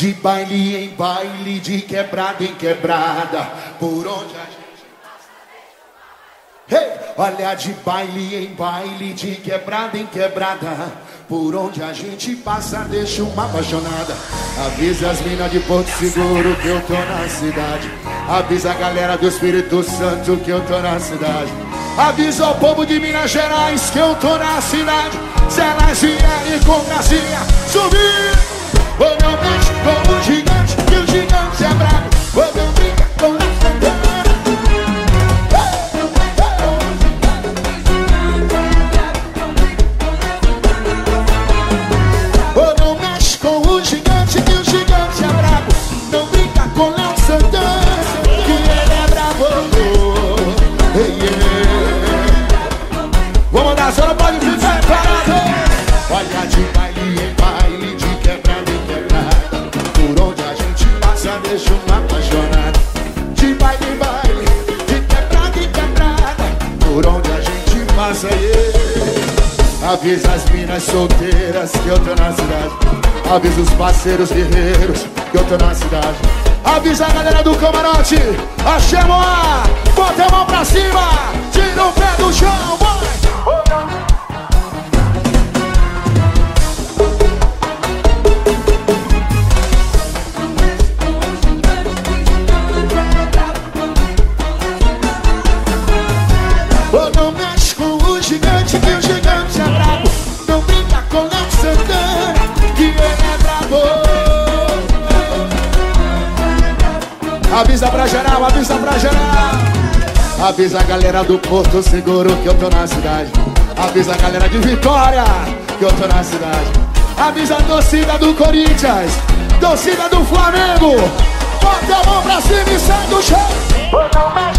De baile em baile, de quebrada em quebrada, por onde a gente Hey! Olha de baile em baile, de quebrada em quebrada. Por onde a gente passa, deixa uma apaixonada. Avisa as minas de Porto Seguro que eu tô na cidade. Avisa a galera do Espírito Santo que eu tô na cidade. Avisa o povo de Minas Gerais que eu tô na cidade. Se elas vierem com gracinha, subir. Ou não mexe com yeah. Avisa as minas solteiras que eu tô na cidade. Avisa os parceiros guerreiros que eu tô na cidade. Avisa a galera do camarote. Achei a bota a mão pra cima. Tira o pé do chão, vai. Avisa pra geral, avisa pra geral. Avisa a galera do Porto Seguro que eu tô na cidade. Avisa a galera de Vitória que eu tô na cidade. Avisa a torcida do Corinthians, torcida do Flamengo. Bota a mão pra cima e sai do chão.